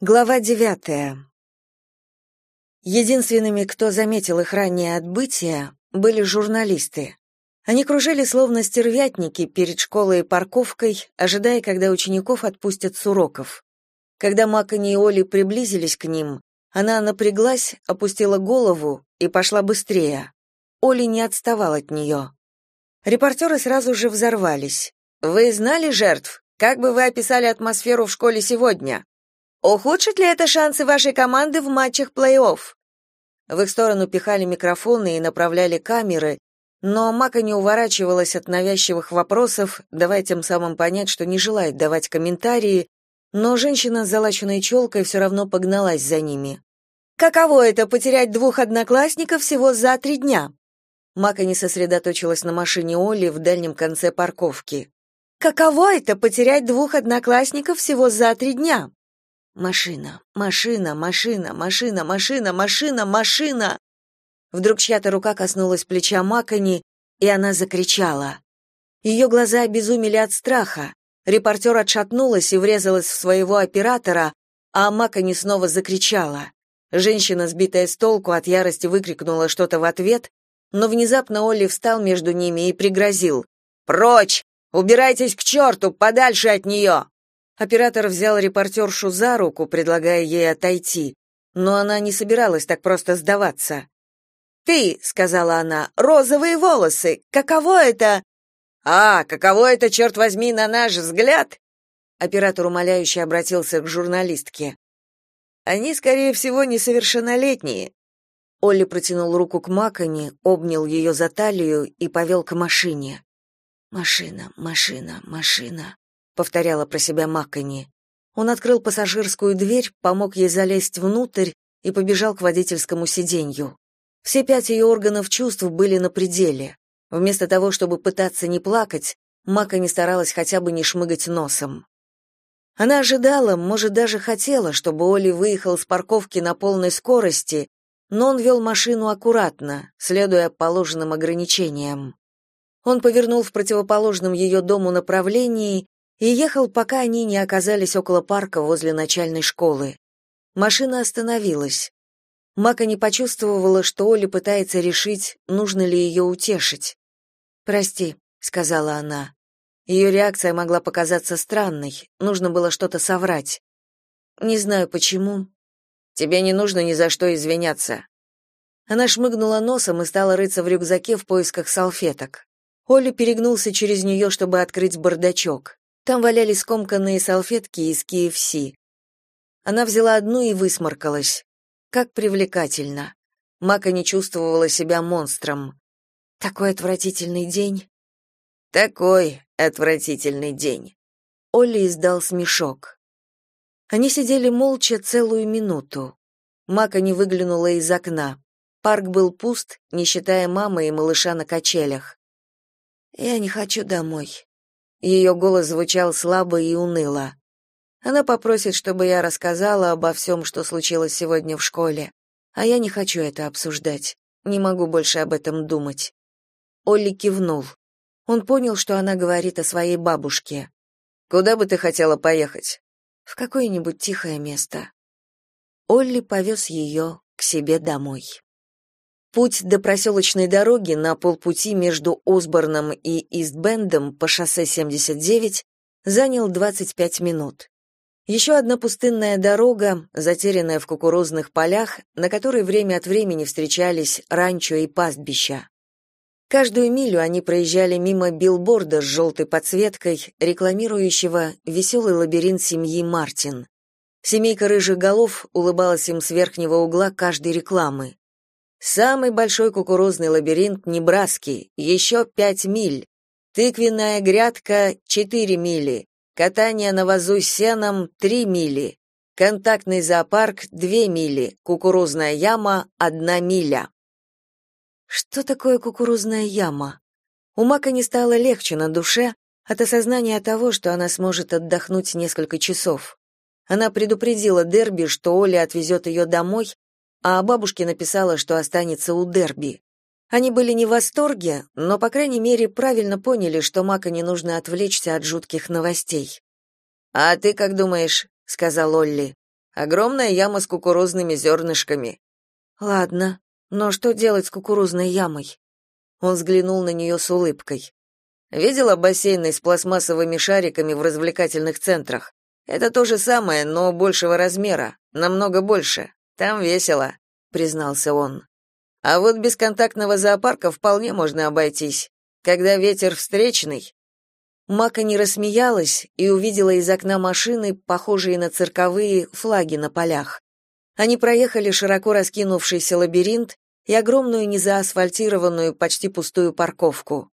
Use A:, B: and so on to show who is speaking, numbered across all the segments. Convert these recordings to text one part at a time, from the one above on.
A: Глава девятая. Единственными, кто заметил их раннее отбытие, были журналисты. Они кружили словно стервятники перед школой и парковкой, ожидая, когда учеников отпустят с уроков. Когда Макани и Оли приблизились к ним, она напряглась, опустила голову и пошла быстрее. Оли не отставал от нее. Репортеры сразу же взорвались. «Вы знали жертв? Как бы вы описали атмосферу в школе сегодня? Ухудшит ли это шансы вашей команды в матчах плей-офф? В их сторону пихали микрофоны и направляли камеры, но Мака не уворачивалась от навязчивых вопросов, давая тем самым понять, что не желает давать комментарии, но женщина с залаченной челкой все равно погналась за ними. «Каково это — потерять двух одноклассников всего за три дня?» Мака не сосредоточилась на машине Оли в дальнем конце парковки. «Каково это — потерять двух одноклассников всего за три дня?» Машина, машина, машина, машина, машина, машина, машина. Вдруг чья-то рука коснулась плеча Макони, и она закричала. Ее глаза обезумели от страха. Репортер отшатнулась и врезалась в своего оператора, а Макони снова закричала. Женщина, сбитая с толку, от ярости выкрикнула что-то в ответ, но внезапно Олли встал между ними и пригрозил. «Прочь! Убирайтесь к черту, подальше от нее!» Оператор взял репортершу за руку, предлагая ей отойти, но она не собиралась так просто сдаваться. «Ты», — сказала она, — «розовые волосы. Каково это?» «А, каково это, черт возьми, на наш взгляд?» Оператор умоляюще обратился к журналистке. «Они, скорее всего, несовершеннолетние». Олли протянул руку к Макони, обнял ее за талию и повел к машине. «Машина, машина, машина», повторяла про себя Маккани. Он открыл пассажирскую дверь, помог ей залезть внутрь и побежал к водительскому сиденью. Все пять ее органов чувств были на пределе. Вместо того, чтобы пытаться не плакать, Мака старалась хотя бы не шмыгать носом. Она ожидала, может, даже хотела, чтобы Оли выехал с парковки на полной скорости, но он вел машину аккуратно, следуя положенным ограничениям. Он повернул в противоположном ее дому направлении и ехал, пока они не оказались около парка возле начальной школы. Машина остановилась. Мака не почувствовала, что Оля пытается решить, нужно ли ее утешить. «Прости», — сказала она. Ее реакция могла показаться странной, нужно было что-то соврать. «Не знаю, почему». «Тебе не нужно ни за что извиняться». Она шмыгнула носом и стала рыться в рюкзаке в поисках салфеток. Оля перегнулся через нее, чтобы открыть бардачок. Там валялись скомканные салфетки из KFC. Она взяла одну и высморкалась. Как привлекательно. Мака не чувствовала себя монстром. Такой отвратительный день. Такой отвратительный день. Олли издал смешок. Они сидели молча целую минуту. Мака не выглянула из окна. Парк был пуст, не считая мамы и малыша на качелях. «Я не хочу домой», ее голос звучал слабо и уныло. Она попросит, чтобы я рассказала обо всем, что случилось сегодня в школе. А я не хочу это обсуждать. Не могу больше об этом думать. Олли кивнул. Он понял, что она говорит о своей бабушке. Куда бы ты хотела поехать? В какое-нибудь тихое место. Олли повез ее к себе домой. Путь до проселочной дороги на полпути между Осборном и Истбендом по шоссе 79 занял 25 минут. Еще одна пустынная дорога, затерянная в кукурузных полях, на которой время от времени встречались ранчо и пастбища. Каждую милю они проезжали мимо билборда с желтой подсветкой, рекламирующего веселый лабиринт семьи Мартин. Семейка рыжих голов улыбалась им с верхнего угла каждой рекламы. Самый большой кукурузный лабиринт Небраски, еще пять миль. Тыквенная грядка — четыре мили. Катание на вазу с сеном — три мили. Контактный зоопарк — две мили. Кукурузная яма — одна миля. Что такое кукурузная яма? У Мака не стало легче на душе от осознания того, что она сможет отдохнуть несколько часов. Она предупредила Дерби, что Оля отвезет ее домой, а бабушке написала, что останется у Дерби. Они были не в восторге, но, по крайней мере, правильно поняли, что Мака не нужно отвлечься от жутких новостей. «А ты как думаешь?» — сказал Олли. Огромная яма с кукурузными зернышками».
B: «Ладно, но что делать с кукурузной ямой?» Он взглянул на нее с улыбкой.
A: «Видела бассейны с пластмассовыми шариками в развлекательных центрах? Это то же самое, но большего размера, намного больше. Там весело», — признался он. «А вот без контактного зоопарка вполне можно обойтись. Когда ветер встречный,
B: Мака не рассмеялась и увидела из окна машины, похожие на цирковые, флаги на полях. Они проехали широко раскинувшийся лабиринт и огромную незаасфальтированную, почти пустую парковку.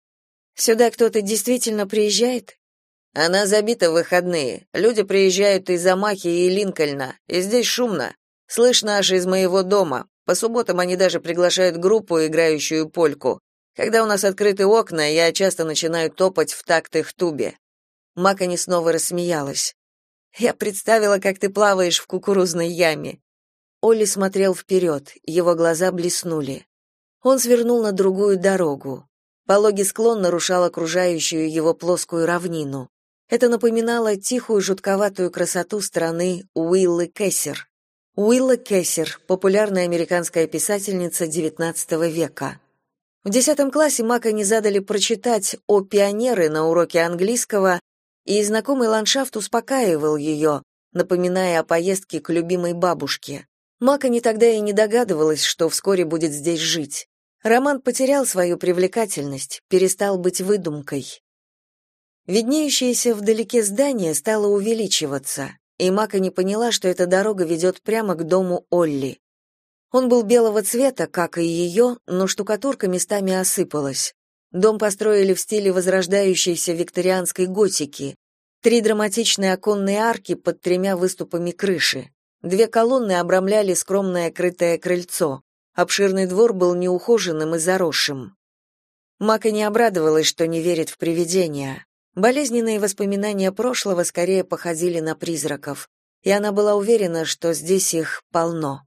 B: «Сюда кто-то действительно приезжает?»
A: «Она забита в выходные. Люди приезжают из Амахи и Линкольна, и здесь шумно. Слышно аж из моего дома. По субботам они даже приглашают группу, играющую польку. Когда у нас открыты окна, я часто начинаю топать в такт их тубе.
B: Макани снова рассмеялась. Я представила, как ты плаваешь в кукурузной яме. Олли смотрел вперед, его глаза блеснули. Он свернул на другую дорогу. Пологий склон нарушал окружающую его плоскую равнину. Это напоминало тихую жутковатую красоту страны Уиллы Кессер. Уилла Кессер, популярная американская писательница XIX века. В десятом классе Мака не задали прочитать о пионеры на уроке английского, и знакомый ландшафт успокаивал ее, напоминая о поездке к любимой бабушке. Мака не тогда и не догадывалась, что вскоре будет здесь жить. Роман потерял свою привлекательность, перестал быть выдумкой. Виднеющееся вдалеке здание стало увеличиваться, и Мака не поняла, что эта дорога ведет прямо к дому Олли. Он был белого цвета, как и ее, но штукатурка местами осыпалась. Дом построили в стиле возрождающейся викторианской готики. Три драматичные оконные арки под тремя выступами крыши. Две колонны обрамляли скромное крытое крыльцо. Обширный двор был неухоженным и заросшим. Мака не обрадовалась, что не верит в привидения. Болезненные воспоминания прошлого скорее походили на призраков, и она была уверена, что здесь их полно.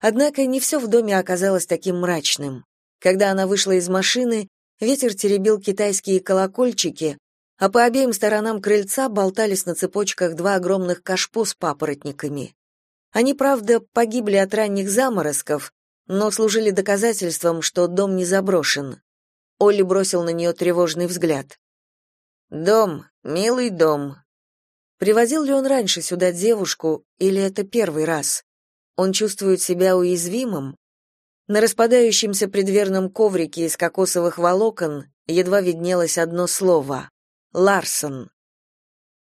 B: Однако не все в доме оказалось таким мрачным. Когда она вышла из машины, ветер теребил китайские колокольчики, а по обеим сторонам крыльца болтались на цепочках два огромных кашпо с папоротниками. Они, правда, погибли от ранних заморозков, но служили доказательством, что дом не заброшен. Олли бросил на нее тревожный взгляд.
A: «Дом, милый дом».
B: Привозил ли он раньше сюда девушку, или это первый раз? Он чувствует себя уязвимым. На распадающемся предверном коврике из кокосовых волокон едва виднелось одно слово — Ларсон.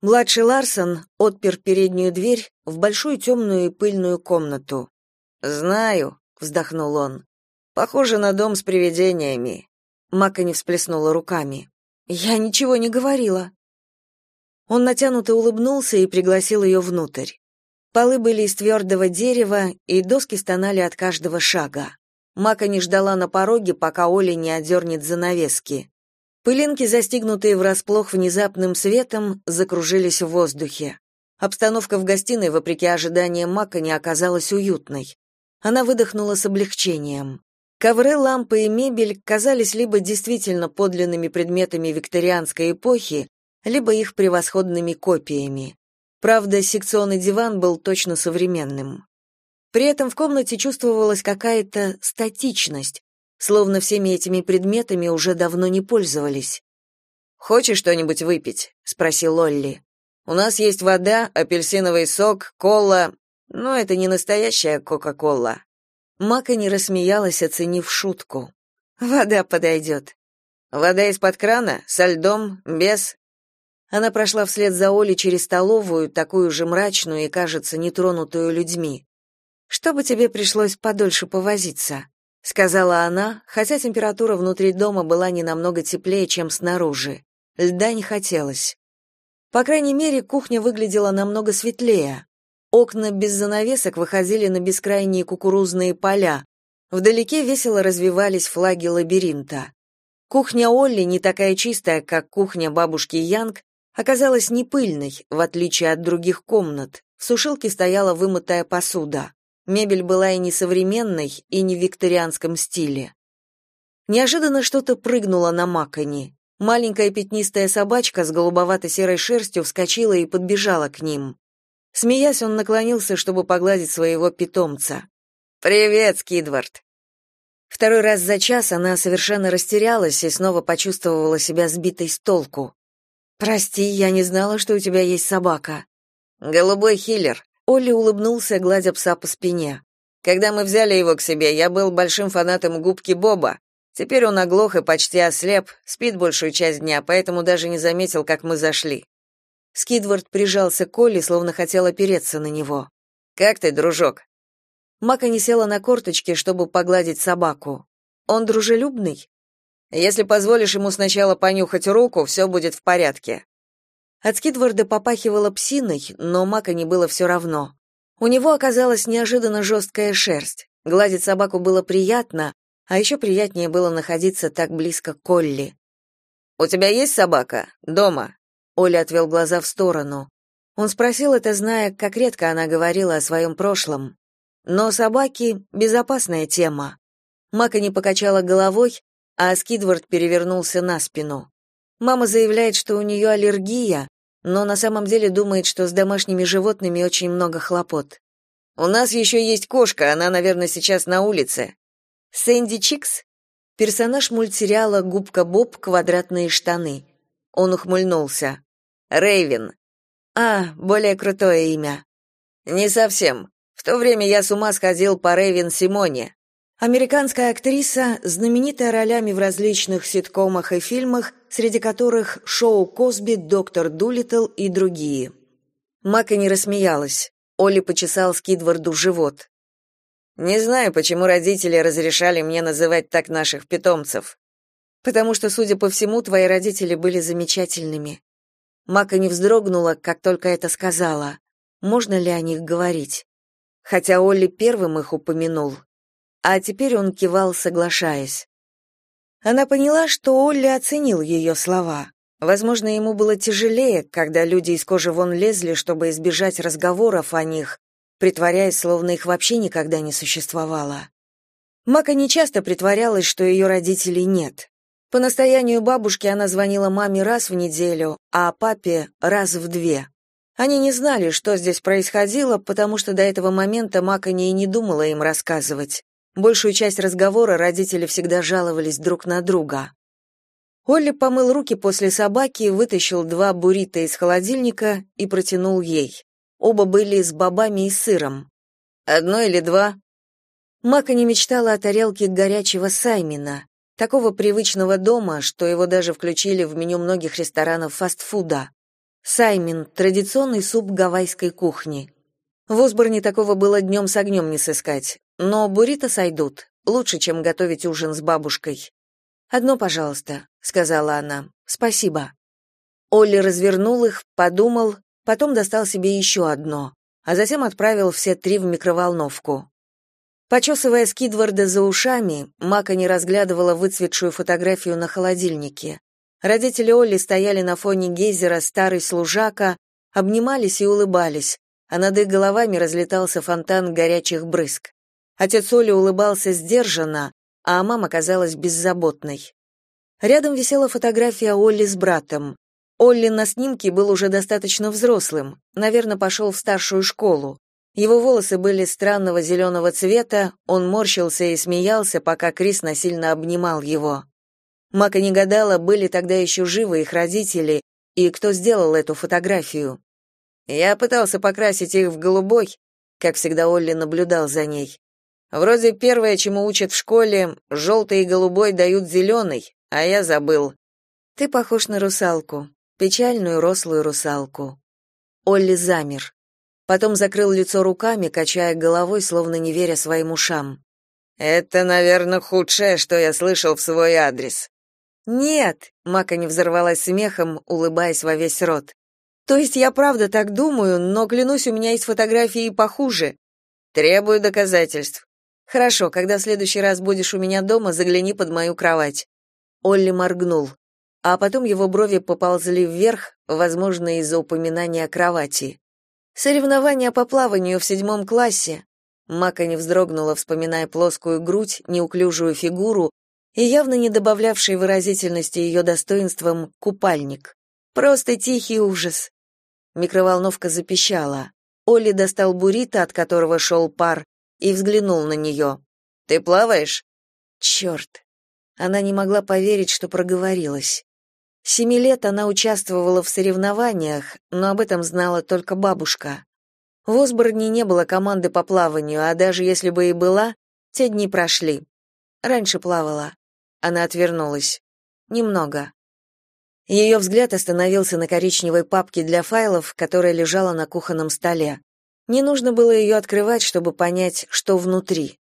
B: Младший Ларсон отпер переднюю дверь в большую темную и пыльную комнату.
A: «Знаю», — вздохнул он. «Похоже на дом с привидениями».
B: Мака не всплеснула руками. «Я ничего не говорила». Он натянуто улыбнулся и пригласил ее внутрь. Полы были из твердого дерева, и доски стонали от каждого шага. Мака не ждала на пороге, пока Оля не одернет занавески. Пылинки, застигнутые врасплох внезапным светом, закружились в воздухе. Обстановка в гостиной, вопреки ожиданиям Мака, не оказалась уютной. Она выдохнула с облегчением. Ковры, лампы и мебель казались либо действительно подлинными предметами викторианской эпохи, либо их превосходными копиями. Правда, секционный диван был точно современным. При этом в комнате чувствовалась какая-то статичность, словно всеми этими предметами уже давно не пользовались.
A: «Хочешь что-нибудь выпить?» — спросил Лолли. «У нас есть вода, апельсиновый сок, кола, но это не настоящая Кока-Кола».
B: Мака не рассмеялась, оценив шутку. «Вода подойдет».
A: «Вода из-под крана? Со льдом? Без?»
B: Она прошла вслед за Олей через столовую, такую же мрачную и, кажется, нетронутую людьми. «Чтобы тебе пришлось подольше повозиться», — сказала она, хотя температура внутри дома была не намного теплее, чем снаружи. Льда не хотелось. По крайней мере, кухня выглядела намного светлее. Окна без занавесок выходили на бескрайние кукурузные поля. Вдалеке весело развивались флаги лабиринта. Кухня Олли, не такая чистая, как кухня бабушки Янг, оказалась не пыльной, в отличие от других комнат. В сушилке стояла вымытая посуда. Мебель была и не современной, и не в викторианском стиле. Неожиданно что-то прыгнуло на Макони. Маленькая пятнистая собачка с голубовато-серой шерстью вскочила и подбежала к ним.
A: Смеясь, он наклонился, чтобы погладить своего питомца.
B: «Привет, Скидвард!»
A: Второй раз за час она совершенно растерялась и снова почувствовала себя сбитой с толку. «Прости, я не знала, что у тебя есть собака».
B: «Голубой хиллер».
A: Олли улыбнулся, гладя пса по спине.
B: «Когда мы взяли его к себе, я был большим фанатом губки Боба. Теперь он оглох и почти ослеп, спит большую часть дня, поэтому даже не заметил, как мы зашли».
A: Скидвард прижался к Олли, словно хотел опереться на него.
B: «Как ты, дружок?»
A: Мака не села на корточки, чтобы погладить собаку. «Он дружелюбный?»
B: Если позволишь ему сначала понюхать руку, все будет в порядке.
A: От Скидварда попахивало псиной, но Мака не было все равно. У него оказалась неожиданно жесткая шерсть. Гладить собаку было приятно, а еще приятнее было находиться так близко к Колли.
B: «У тебя есть собака? Дома?»
A: Оля отвел глаза в сторону. Он спросил это, зная, как редко она говорила о своем прошлом. Но собаки — безопасная тема. Мака не покачала головой, а Скидвард перевернулся на спину. Мама заявляет, что у нее аллергия, но на самом деле думает, что с домашними животными очень много хлопот.
B: У нас еще есть кошка, она, наверное, сейчас на улице.
A: Сэнди Чикс? Персонаж мультсериала «Губка Боб. Квадратные штаны». Он ухмыльнулся.
B: Рейвен.
A: А, более крутое имя.
B: Не совсем. В то время я с ума сходил по Рейвен Симоне.
A: Американская актриса, знаменитая ролями в различных ситкомах и фильмах, среди которых «Шоу Косби», «Доктор Дулиттл» и другие. Мака не рассмеялась. Олли почесал Скидварду живот.
B: «Не знаю, почему родители разрешали мне называть так наших питомцев.
A: Потому что, судя по всему, твои родители были замечательными». Мака не вздрогнула, как только это сказала. Можно ли о них говорить? Хотя Олли первым их упомянул а теперь он кивал, соглашаясь. Она поняла, что Олли оценил ее слова. Возможно, ему было тяжелее, когда люди из кожи вон лезли, чтобы избежать разговоров о них, притворяясь, словно их вообще никогда не существовало. Мака нечасто притворялась, что ее родителей нет. По настоянию бабушки она звонила маме раз в неделю, а папе — раз в две. Они не знали, что здесь происходило, потому что до этого момента Мака не и не думала им рассказывать. Большую часть разговора родители всегда жаловались друг на друга. Олли помыл руки после собаки, вытащил два буррито из холодильника и протянул ей. Оба были с бобами и сыром.
B: «Одно или два?»
A: Мака не мечтала о тарелке горячего саймина, такого привычного дома, что его даже включили в меню многих ресторанов фастфуда. Саймин — традиционный суп гавайской кухни. В Осборне такого было днем с огнем не сыскать. Но буррито сойдут, лучше, чем готовить ужин с бабушкой. Одно, пожалуйста, сказала она. Спасибо. Олли развернул их, подумал, потом достал себе еще одно, а затем отправил все три в микроволновку. Почесывая Скидварда за ушами, Мака не разглядывала выцветшую фотографию на холодильнике. Родители Олли стояли на фоне гейзера старый служака, обнимались и улыбались, а над их головами разлетался фонтан горячих брызг. Отец Оли улыбался сдержанно, а мама казалась беззаботной. Рядом висела фотография Олли с братом. Олли на снимке был уже достаточно взрослым, наверное, пошел в старшую школу. Его волосы были странного зеленого цвета, он морщился и смеялся, пока Крис насильно обнимал его. Мака не гадала, были тогда еще живы их родители, и кто сделал эту фотографию.
B: Я пытался покрасить их в голубой, как всегда Олли наблюдал за ней. Вроде первое, чему учат в школе, желтый и голубой дают зеленый, а я забыл.
A: Ты похож на русалку, печальную рослую русалку. Олли замер. Потом закрыл лицо руками, качая головой, словно не веря своим ушам.
B: Это, наверное, худшее, что я слышал в свой адрес.
A: Нет, Мака не взорвалась смехом, улыбаясь во весь рот. То есть я правда так думаю, но клянусь, у меня есть фотографии и похуже.
B: Требую доказательств.
A: Хорошо, когда в следующий раз будешь у меня дома, загляни под мою кровать. Олли моргнул, а потом его брови поползли вверх, возможно, из-за упоминания о кровати. Соревнования по плаванию в седьмом классе. Мака не вздрогнула, вспоминая плоскую грудь, неуклюжую фигуру и явно не добавлявший выразительности ее достоинствам купальник. Просто тихий ужас. Микроволновка запищала. Олли достал буррито, от которого шел пар, и взглянул на нее. «Ты плаваешь?» Черт! Она не могла поверить, что проговорилась. Семи лет она участвовала в соревнованиях, но об этом знала только бабушка. В Осборне не было команды по плаванию, а даже если бы и была, те дни прошли. Раньше плавала. Она отвернулась. Немного. Ее взгляд остановился на коричневой папке для файлов, которая лежала на кухонном столе. Не нужно было ее открывать, чтобы понять, что внутри.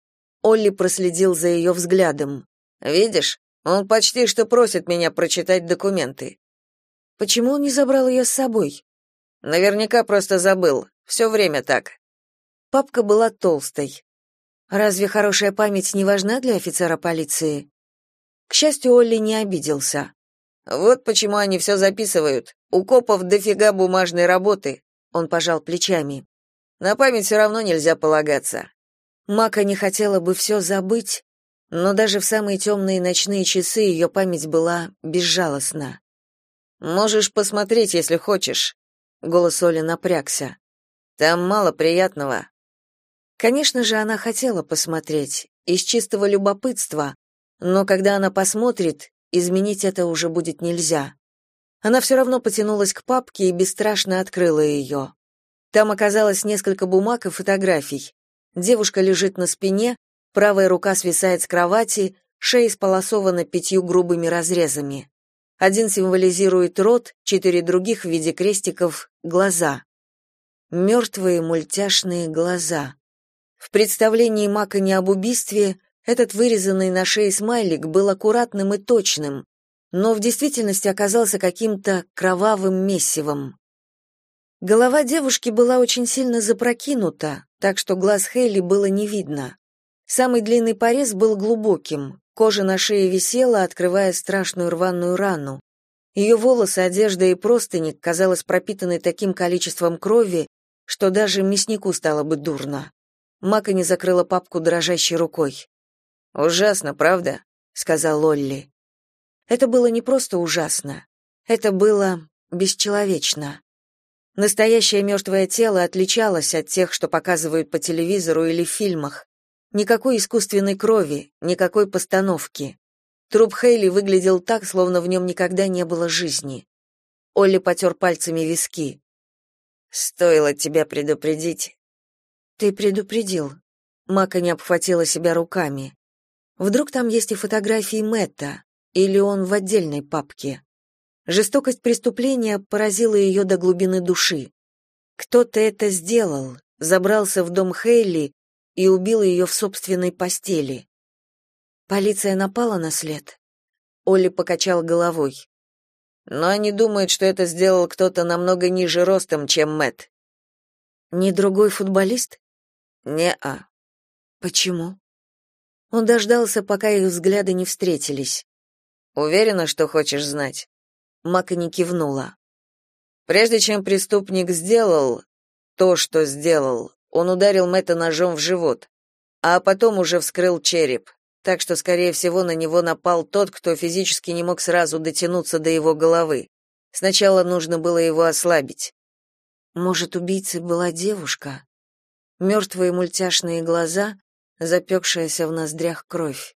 A: Олли проследил за ее взглядом. «Видишь, он почти что просит меня прочитать документы». «Почему он не забрал ее с собой?» «Наверняка просто забыл. Все время так». Папка была толстой. Разве хорошая память не важна для офицера полиции? К счастью, Олли не обиделся. Вот почему они все записывают. У копов дофига бумажной работы. Он пожал плечами. На память все равно нельзя полагаться. Мака не хотела бы все забыть, но даже в самые темные ночные часы ее память была безжалостна. Можешь посмотреть, если хочешь. Голос Оли напрягся. Там мало приятного. Конечно же, она хотела посмотреть из чистого любопытства, но когда она посмотрит, изменить это уже будет нельзя. Она все равно потянулась к папке и бесстрашно открыла ее. Там оказалось несколько бумаг и фотографий. Девушка лежит на спине, правая рука свисает с кровати, шея сполосована пятью грубыми разрезами. Один символизирует рот, четыре других в виде крестиков — глаза. Мертвые мультяшные глаза. В представлении Мака об убийстве этот вырезанный на шее смайлик был аккуратным и точным, но в действительности оказался каким-то кровавым мессивом. Голова девушки была очень сильно запрокинута, так что глаз Хейли было не видно. Самый длинный порез был глубоким, кожа на шее висела, открывая страшную рваную рану. Ее волосы, одежда и простыни казалось пропитаны таким количеством крови, что даже мяснику стало бы дурно. Мака не закрыла папку дрожащей рукой. Ужасно, правда? сказал Лолли. Это было не просто ужасно. Это было бесчеловечно. Настоящее мертвое тело отличалось от тех, что показывают по телевизору или в фильмах. Никакой искусственной крови, никакой постановки. Труп Хейли выглядел так, словно в нем никогда не было жизни. Олли потер пальцами виски. «Стоило тебя предупредить». «Ты предупредил». Мака не обхватила себя руками. Вдруг там есть и фотографии Мэтта, или он в отдельной папке. Жестокость преступления поразила ее до глубины души. Кто-то это сделал, забрался в дом Хейли и убил ее в собственной постели. Полиция напала на след. Олли покачал головой. Но они думают, что это сделал кто-то намного ниже ростом, чем Мэт. Не другой футболист? Не-а. Почему? Он дождался, пока их взгляды не встретились. Уверена, что хочешь знать. Мака не кивнула. Прежде чем преступник сделал то, что сделал, он ударил Мэтта ножом в живот, а потом уже вскрыл череп. Так что, скорее всего, на него напал тот, кто физически не мог сразу дотянуться до его головы. Сначала нужно было его ослабить. Может, убийцей была девушка? Мертвые мультяшные глаза, запекшаяся в ноздрях кровь.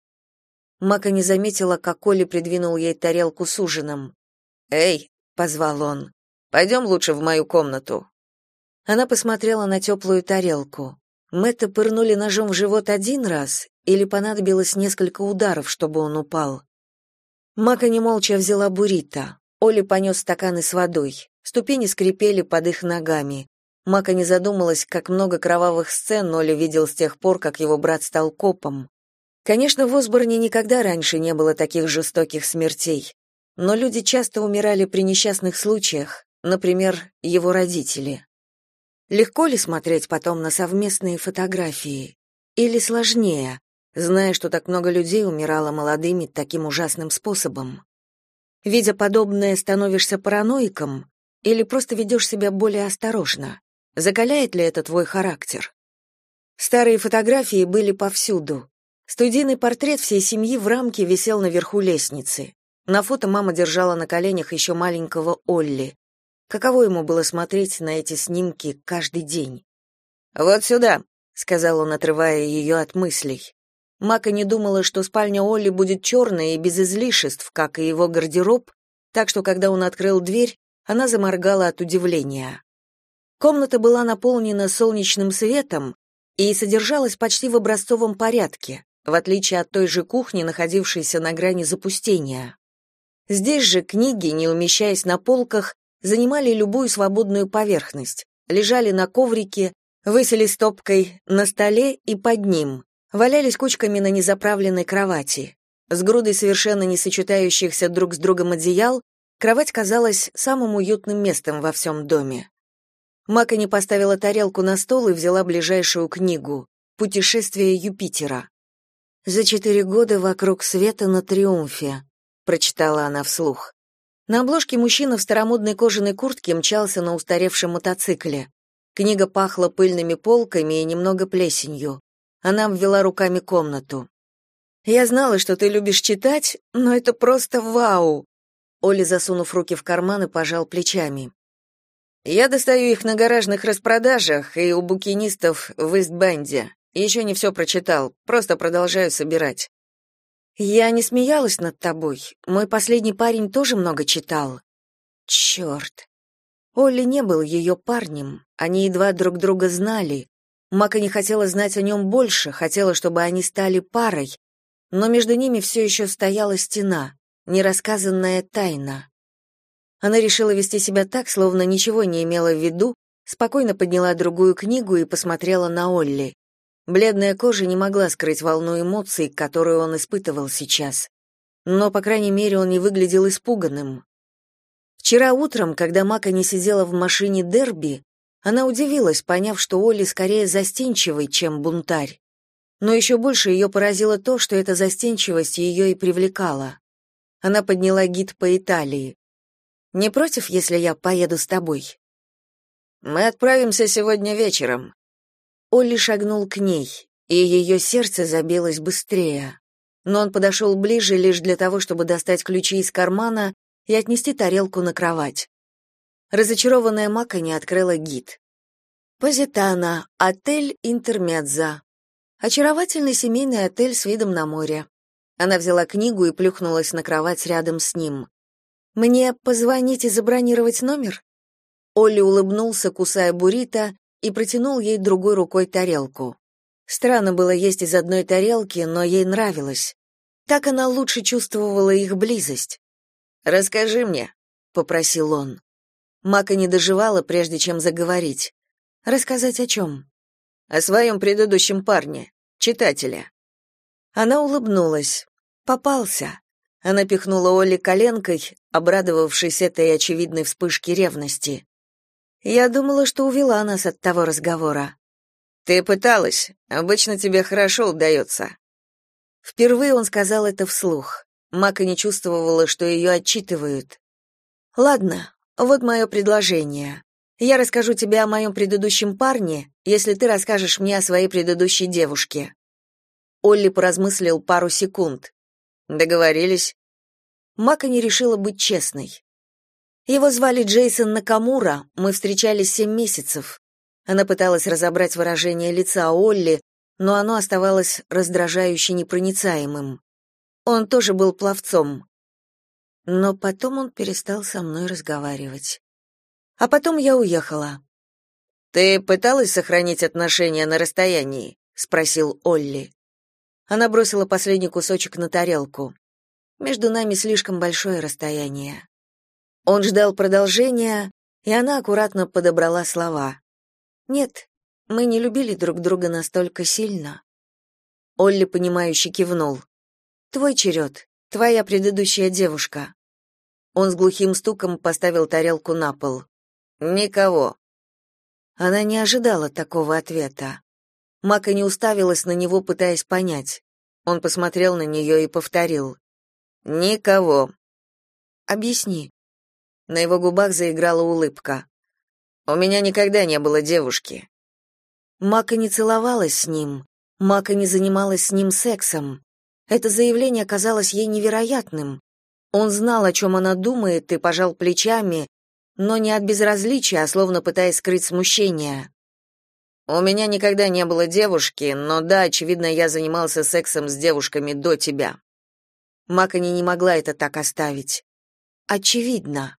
A: Мака не заметила, как Коля придвинул ей тарелку с ужином. «Эй!» — позвал он. «Пойдем лучше в мою комнату». Она посмотрела на теплую тарелку. Мэтта пырнули ножом в живот один раз или понадобилось несколько ударов, чтобы он упал. Мака не молча взяла буррито. Оля понес стаканы с водой. Ступени скрипели под их ногами. Мака не задумалась, как много кровавых сцен Оля видел с тех пор, как его брат стал копом. Конечно, в Осборне никогда раньше не было таких жестоких смертей, но люди часто умирали при несчастных случаях, например, его родители. Легко ли смотреть потом на совместные фотографии? Или сложнее, зная, что так много людей умирало молодыми таким ужасным способом? Видя подобное, становишься параноиком или просто ведешь себя более осторожно? Закаляет ли это твой характер? Старые фотографии были повсюду. Студийный портрет всей семьи в рамке висел наверху лестницы. На фото мама держала на коленях еще маленького Олли. Каково ему было смотреть на эти снимки каждый день?
B: «Вот сюда», — сказал он, отрывая ее от мыслей. Мака не думала, что спальня Олли будет черная и без излишеств, как и его гардероб, так что, когда он открыл дверь, она заморгала от удивления. Комната была наполнена солнечным светом и содержалась почти в образцовом порядке, в отличие от той же кухни, находившейся на грани запустения. Здесь же книги, не умещаясь на полках, занимали любую свободную поверхность, лежали на коврике, высели стопкой на столе и под ним, валялись кучками на незаправленной кровати. С грудой совершенно не сочетающихся друг с другом одеял, кровать казалась самым уютным местом во всем доме. Мака не поставила тарелку на стол и взяла ближайшую книгу «Путешествие Юпитера». «За четыре года вокруг света на Триумфе», — прочитала она вслух. На обложке мужчина в старомодной кожаной куртке мчался на устаревшем мотоцикле. Книга пахла пыльными полками и немного плесенью. Она обвела руками комнату. «Я знала, что ты любишь читать, но это просто вау!» Оля, засунув руки в карманы, пожал плечами. Я достаю их на гаражных распродажах и у букинистов в Истбенде. Еще не все прочитал, просто продолжаю собирать. Я не смеялась над тобой. Мой последний парень тоже много читал. Черт. Олли не был ее парнем. Они едва друг друга знали. Мака не хотела знать о нем больше, хотела, чтобы они стали парой. Но между ними все еще стояла стена, нерассказанная тайна. Она решила вести себя так, словно ничего не имела в виду, спокойно подняла другую книгу и посмотрела на Олли. Бледная кожа не могла скрыть волну эмоций, которую он испытывал сейчас. Но, по крайней мере, он не выглядел испуганным. Вчера утром, когда Мака не сидела в машине Дерби, она удивилась, поняв, что Олли скорее застенчивый, чем бунтарь. Но еще больше ее поразило то, что эта застенчивость ее и привлекала. Она подняла гид по Италии. Не против, если я поеду с тобой? Мы отправимся сегодня вечером. Олли шагнул к ней, и ее сердце забилось быстрее. Но он подошел ближе лишь для того, чтобы достать ключи из кармана и отнести тарелку на кровать. Разочарованная Мака не открыла гид. Позитана, отель Интермедза. Очаровательный семейный отель с видом на море. Она взяла книгу и плюхнулась на кровать рядом с ним. Мне позвонить и забронировать номер? Олли улыбнулся, кусая буррито, и протянул ей другой рукой тарелку. Странно было есть из одной тарелки, но ей нравилось. Так она лучше чувствовала их близость. «Расскажи мне», — попросил он. Мака не доживала, прежде чем заговорить. «Рассказать о чем?» «О своем предыдущем парне, читателе». Она улыбнулась. «Попался. Она пихнула Олли коленкой, обрадовавшись этой очевидной вспышке ревности. Я думала, что увела нас от того разговора. Ты пыталась. Обычно тебе хорошо удается». Впервые он сказал это вслух. Мака не чувствовала, что ее отчитывают. Ладно, вот мое предложение. Я расскажу тебе о моем предыдущем парне, если ты расскажешь мне о своей предыдущей девушке. Олли поразмыслил пару секунд. Договорились. Мака не решила быть честной. Его звали Джейсон Накамура, мы встречались семь месяцев. Она пыталась разобрать выражение лица Олли, но оно оставалось раздражающе непроницаемым. Он тоже был пловцом. Но потом он перестал со мной разговаривать. А потом я уехала. Ты пыталась сохранить отношения на расстоянии, спросил Олли. Она бросила последний кусочек на тарелку. Между нами слишком большое расстояние. Он ждал продолжения, и она аккуратно подобрала слова. Нет, мы не любили друг друга настолько сильно. Олли понимающе кивнул. Твой черед, твоя предыдущая девушка. Он с глухим стуком поставил тарелку на пол. Никого. Она не ожидала такого ответа. Мака не уставилась на него, пытаясь понять. Он посмотрел на нее и повторил. «Никого». «Объясни». На его губах заиграла улыбка. «У меня никогда не было девушки». Мака не целовалась с ним. Мака не занималась с ним сексом. Это заявление казалось ей невероятным. Он знал, о чем она думает, и пожал плечами, но не от безразличия, а словно пытаясь скрыть смущение. «У меня никогда не было девушки, но да, очевидно, я занимался сексом с девушками до тебя.
A: Макани не могла это так оставить. Очевидно.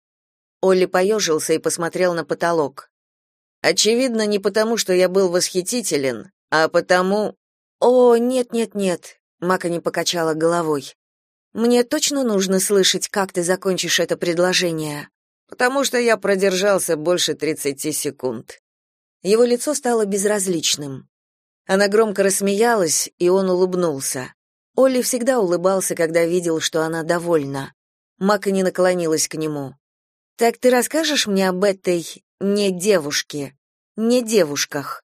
A: Олли поежился и посмотрел на потолок.
B: Очевидно, не потому, что я был восхитителен, а потому...
A: О, нет-нет-нет, Макани покачала головой. Мне точно нужно слышать, как ты закончишь это предложение.
B: Потому что я продержался больше тридцати секунд.
A: Его лицо стало безразличным. Она громко рассмеялась, и он улыбнулся. Олли всегда улыбался, когда видел, что она довольна. Мака не наклонилась к нему. Так ты расскажешь мне об этой не девушке, не девушках?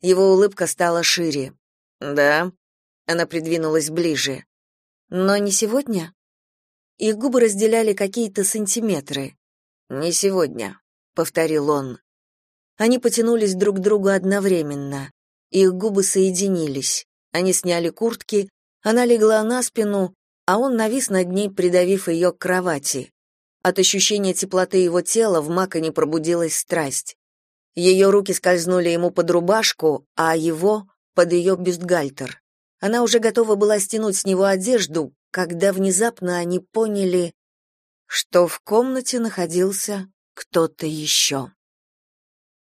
A: Его улыбка стала шире.
B: Да.
A: Она придвинулась ближе. Но не сегодня. Их губы разделяли какие-то сантиметры.
B: Не сегодня, повторил он.
A: Они потянулись друг к другу одновременно. Их губы соединились. Они сняли куртки, она легла на спину, а он навис над ней, придавив ее к кровати. От ощущения теплоты его тела в Маконе пробудилась страсть. Ее руки скользнули ему под рубашку, а его — под ее бюстгальтер. Она уже готова была стянуть с него одежду, когда внезапно они поняли, что в комнате находился кто-то еще.